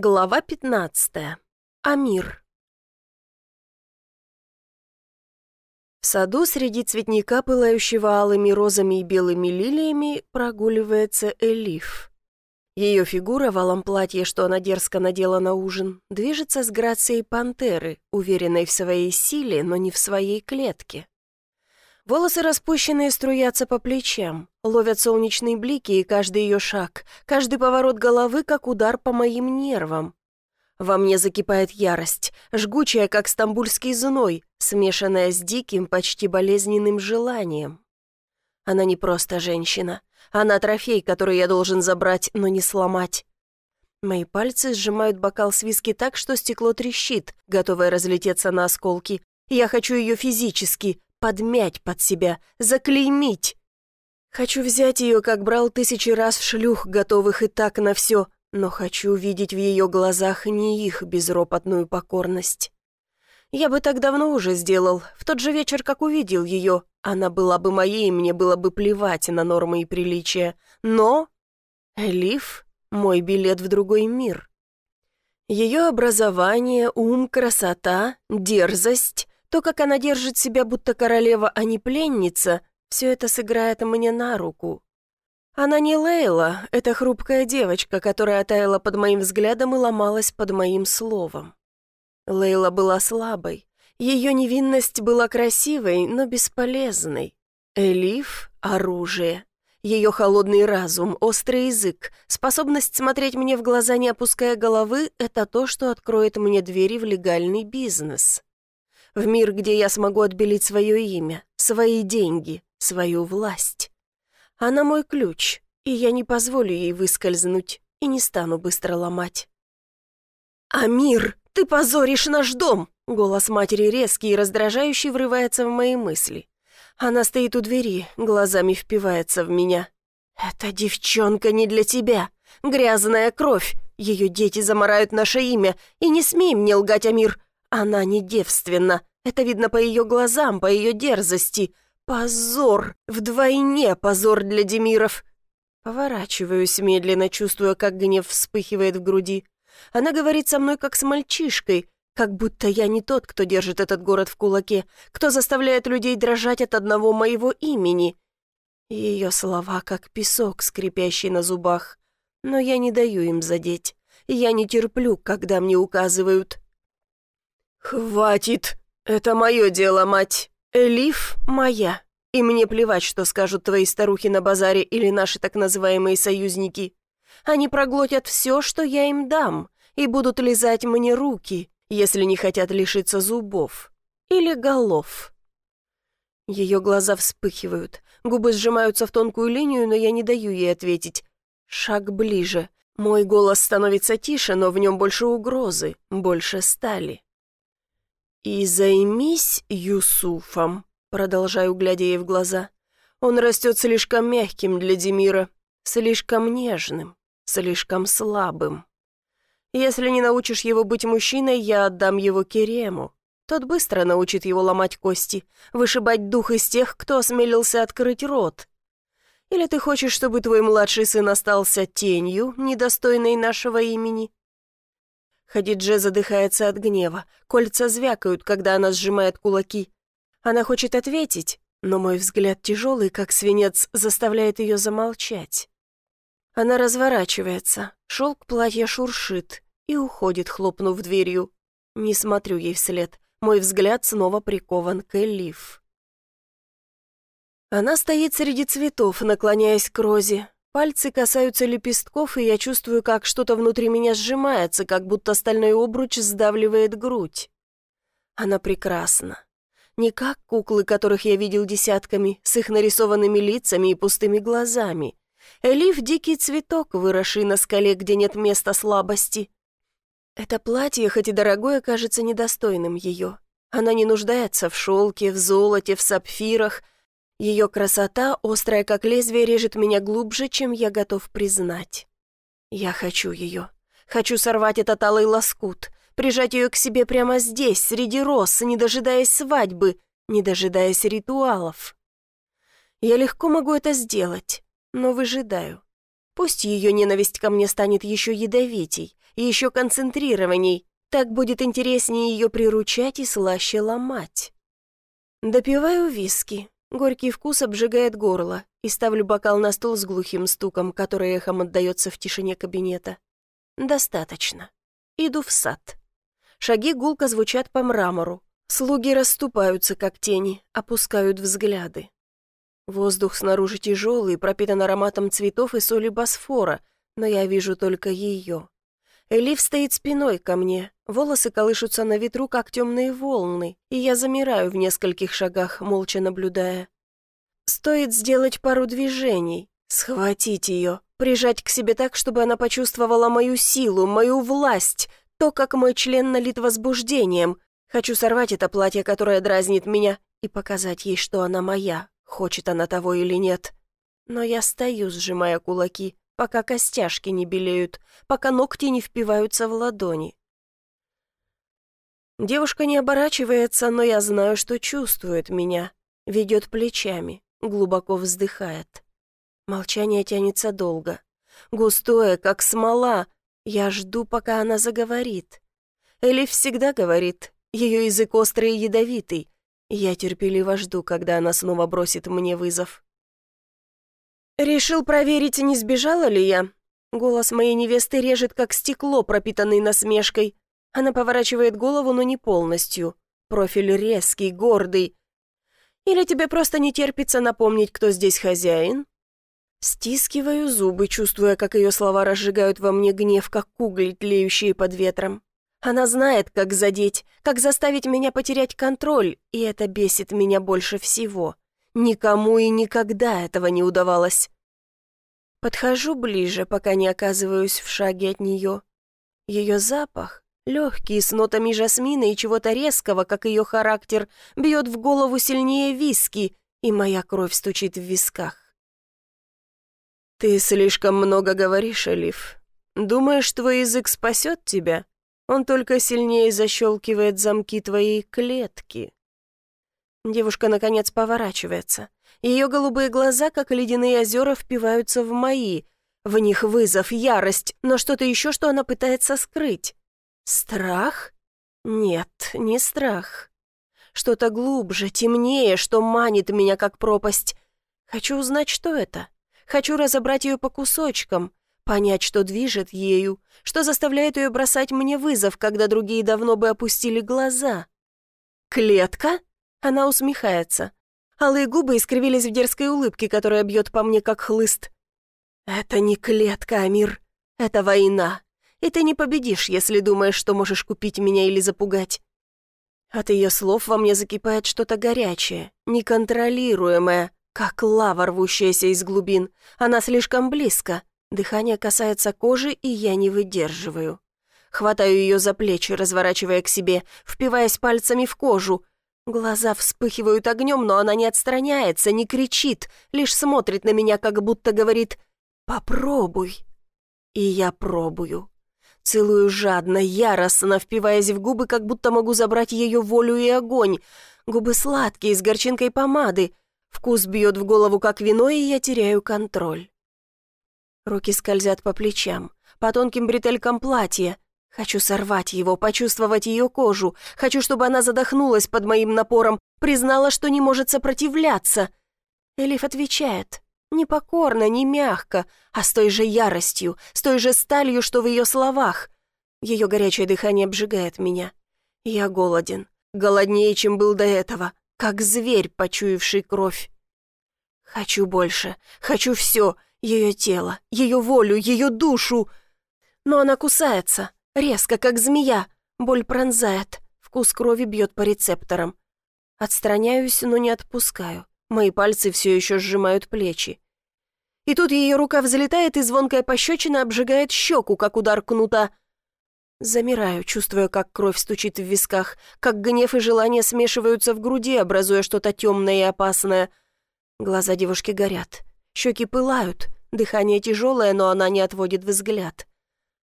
Глава 15. Амир. В саду среди цветника, пылающего алыми розами и белыми лилиями, прогуливается Элиф. Ее фигура в алом платье, что она дерзко надела на ужин, движется с грацией пантеры, уверенной в своей силе, но не в своей клетке. Волосы распущенные струятся по плечам, ловят солнечные блики, и каждый ее шаг, каждый поворот головы, как удар по моим нервам. Во мне закипает ярость, жгучая, как стамбульский зной, смешанная с диким, почти болезненным желанием. Она не просто женщина. Она трофей, который я должен забрать, но не сломать. Мои пальцы сжимают бокал с виски так, что стекло трещит, готовое разлететься на осколки. Я хочу ее физически, подмять под себя, заклеймить. Хочу взять ее, как брал тысячи раз шлюх, готовых и так на все, но хочу видеть в ее глазах не их безропотную покорность. Я бы так давно уже сделал, в тот же вечер, как увидел ее. Она была бы моей, мне было бы плевать на нормы и приличия. Но... Элиф — мой билет в другой мир. Ее образование, ум, красота, дерзость то, как она держит себя, будто королева, а не пленница, все это сыграет мне на руку. Она не Лейла, это хрупкая девочка, которая таяла под моим взглядом и ломалась под моим словом. Лейла была слабой. Ее невинность была красивой, но бесполезной. Элиф — оружие. Ее холодный разум, острый язык, способность смотреть мне в глаза, не опуская головы — это то, что откроет мне двери в легальный бизнес в мир, где я смогу отбелить свое имя, свои деньги, свою власть. Она мой ключ, и я не позволю ей выскользнуть и не стану быстро ломать. «Амир, ты позоришь наш дом!» Голос матери резкий и раздражающий врывается в мои мысли. Она стоит у двери, глазами впивается в меня. «Эта девчонка не для тебя. Грязная кровь. Ее дети заморают наше имя. И не смей мне лгать, Амир. Она не девственна. Это видно по ее глазам, по ее дерзости. Позор! Вдвойне позор для Демиров. Поворачиваюсь медленно, чувствуя, как гнев вспыхивает в груди. Она говорит со мной, как с мальчишкой, как будто я не тот, кто держит этот город в кулаке, кто заставляет людей дрожать от одного моего имени. Ее слова, как песок, скрипящий на зубах. Но я не даю им задеть. Я не терплю, когда мне указывают. «Хватит!» «Это мое дело, мать. Элиф моя. И мне плевать, что скажут твои старухи на базаре или наши так называемые союзники. Они проглотят все, что я им дам, и будут лизать мне руки, если не хотят лишиться зубов. Или голов». Ее глаза вспыхивают, губы сжимаются в тонкую линию, но я не даю ей ответить. Шаг ближе. Мой голос становится тише, но в нем больше угрозы, больше стали. «И займись Юсуфом», — продолжаю, глядя ей в глаза. «Он растет слишком мягким для Демира, слишком нежным, слишком слабым. Если не научишь его быть мужчиной, я отдам его Керему. Тот быстро научит его ломать кости, вышибать дух из тех, кто осмелился открыть рот. Или ты хочешь, чтобы твой младший сын остался тенью, недостойной нашего имени?» Хадидже задыхается от гнева. Кольца звякают, когда она сжимает кулаки. Она хочет ответить, но мой взгляд тяжелый, как свинец, заставляет ее замолчать. Она разворачивается, шелк платья шуршит и уходит, хлопнув дверью. Не смотрю ей вслед. Мой взгляд снова прикован к Элиф. Она стоит среди цветов, наклоняясь к розе, Пальцы касаются лепестков, и я чувствую, как что-то внутри меня сжимается, как будто стальной обруч сдавливает грудь. Она прекрасна. Не как куклы, которых я видел десятками, с их нарисованными лицами и пустыми глазами. Элиф — дикий цветок, выросший на скале, где нет места слабости. Это платье, хоть и дорогое, кажется недостойным ее. Она не нуждается в шелке, в золоте, в сапфирах — ее красота, острая как лезвие, режет меня глубже, чем я готов признать. Я хочу ее. Хочу сорвать этот алый лоскут, прижать ее к себе прямо здесь, среди роз, не дожидаясь свадьбы, не дожидаясь ритуалов. Я легко могу это сделать, но выжидаю. Пусть ее ненависть ко мне станет еще ядовитей, и еще концентрированней. Так будет интереснее ее приручать и слаще ломать. Допиваю виски. Горький вкус обжигает горло и ставлю бокал на стол с глухим стуком, который эхом отдается в тишине кабинета. Достаточно. Иду в сад. Шаги гулко звучат по мрамору. Слуги расступаются, как тени, опускают взгляды. Воздух снаружи тяжелый, пропитан ароматом цветов и соли Босфора, но я вижу только ее. Элиф стоит спиной ко мне, волосы колышутся на ветру, как темные волны, и я замираю в нескольких шагах, молча наблюдая. Стоит сделать пару движений, схватить ее, прижать к себе так, чтобы она почувствовала мою силу, мою власть, то, как мой член налит возбуждением. Хочу сорвать это платье, которое дразнит меня, и показать ей, что она моя, хочет она того или нет. Но я стою, сжимая кулаки, пока костяшки не белеют, пока ногти не впиваются в ладони. Девушка не оборачивается, но я знаю, что чувствует меня, ведет плечами, глубоко вздыхает. Молчание тянется долго. Густое, как смола. Я жду, пока она заговорит. Элиф всегда говорит. Ее язык острый и ядовитый. Я терпеливо жду, когда она снова бросит мне вызов. «Решил проверить, не сбежала ли я?» Голос моей невесты режет, как стекло, пропитанное насмешкой. Она поворачивает голову, но не полностью. Профиль резкий, гордый. «Или тебе просто не терпится напомнить, кто здесь хозяин?» Стискиваю зубы, чувствуя, как ее слова разжигают во мне гнев, как угли, тлеющие под ветром. Она знает, как задеть, как заставить меня потерять контроль, и это бесит меня больше всего. Никому и никогда этого не удавалось. Подхожу ближе, пока не оказываюсь в шаге от нее. Ее запах, легкий, с нотами жасмина и чего-то резкого, как ее характер, бьет в голову сильнее виски, и моя кровь стучит в висках. «Ты слишком много говоришь, Элиф. Думаешь, твой язык спасет тебя? Он только сильнее защелкивает замки твоей клетки». Девушка, наконец, поворачивается. Ее голубые глаза, как ледяные озера, впиваются в мои. В них вызов, ярость, но что-то еще, что она пытается скрыть. Страх? Нет, не страх. Что-то глубже, темнее, что манит меня, как пропасть. Хочу узнать, что это. Хочу разобрать ее по кусочкам, понять, что движет ею, что заставляет ее бросать мне вызов, когда другие давно бы опустили глаза. «Клетка?» Она усмехается. Алые губы искривились в дерзкой улыбке, которая бьет по мне, как хлыст. «Это не клетка, Амир. Это война. И ты не победишь, если думаешь, что можешь купить меня или запугать». От ее слов во мне закипает что-то горячее, неконтролируемое, как лава, рвущаяся из глубин. Она слишком близко. Дыхание касается кожи, и я не выдерживаю. Хватаю ее за плечи, разворачивая к себе, впиваясь пальцами в кожу, Глаза вспыхивают огнем, но она не отстраняется, не кричит, лишь смотрит на меня, как будто говорит «Попробуй». И я пробую. Целую жадно, яростно, впиваясь в губы, как будто могу забрать ее волю и огонь. Губы сладкие, с горчинкой помады. Вкус бьет в голову, как вино, и я теряю контроль. Руки скользят по плечам, по тонким бретелькам платья. Хочу сорвать его, почувствовать ее кожу. Хочу, чтобы она задохнулась под моим напором, признала, что не может сопротивляться. Элиф отвечает. Не покорно, не мягко, а с той же яростью, с той же сталью, что в ее словах. Ее горячее дыхание обжигает меня. Я голоден, голоднее, чем был до этого, как зверь, почуявший кровь. Хочу больше, хочу все, ее тело, ее волю, ее душу. Но она кусается, Резко, как змея. Боль пронзает. Вкус крови бьет по рецепторам. Отстраняюсь, но не отпускаю. Мои пальцы все еще сжимают плечи. И тут ее рука взлетает, и звонкая пощечина обжигает щеку, как удар кнута. Замираю, чувствуя, как кровь стучит в висках, как гнев и желание смешиваются в груди, образуя что-то темное и опасное. Глаза девушки горят, щеки пылают, дыхание тяжелое, но она не отводит взгляд.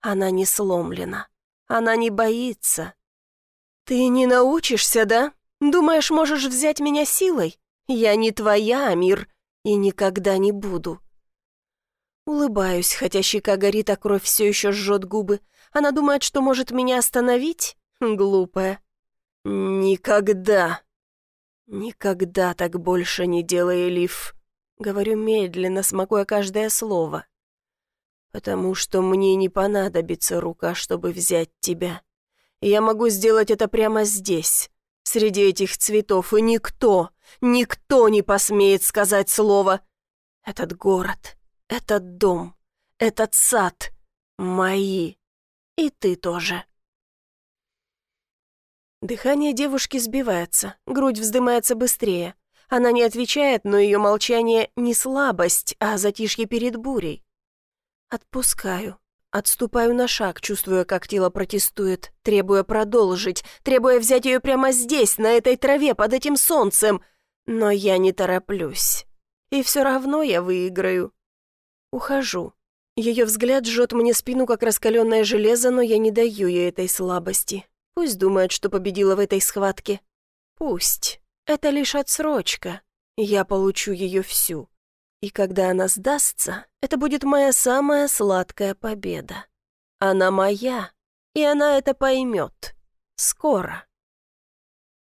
Она не сломлена. Она не боится. «Ты не научишься, да? Думаешь, можешь взять меня силой? Я не твоя, Амир, и никогда не буду». Улыбаюсь, хотя щека горит, а кровь все еще жжет губы. Она думает, что может меня остановить? Глупая. Никогда. Никогда так больше не делай, Элиф. Говорю медленно, смакуя каждое слово. Потому что мне не понадобится рука, чтобы взять тебя. Я могу сделать это прямо здесь, среди этих цветов, и никто, никто не посмеет сказать слово. Этот город, этот дом, этот сад мои. И ты тоже. Дыхание девушки сбивается, грудь вздымается быстрее. Она не отвечает, но ее молчание не слабость, а затишье перед бурей. Отпускаю. Отступаю на шаг, чувствуя, как тело протестует, требуя продолжить, требуя взять ее прямо здесь, на этой траве, под этим солнцем. Но я не тороплюсь. И все равно я выиграю. Ухожу. Ее взгляд жжет мне спину, как раскаленное железо, но я не даю ей этой слабости. Пусть думает, что победила в этой схватке. Пусть. Это лишь отсрочка. Я получу ее всю. И когда она сдастся, это будет моя самая сладкая победа. Она моя, и она это поймет. Скоро.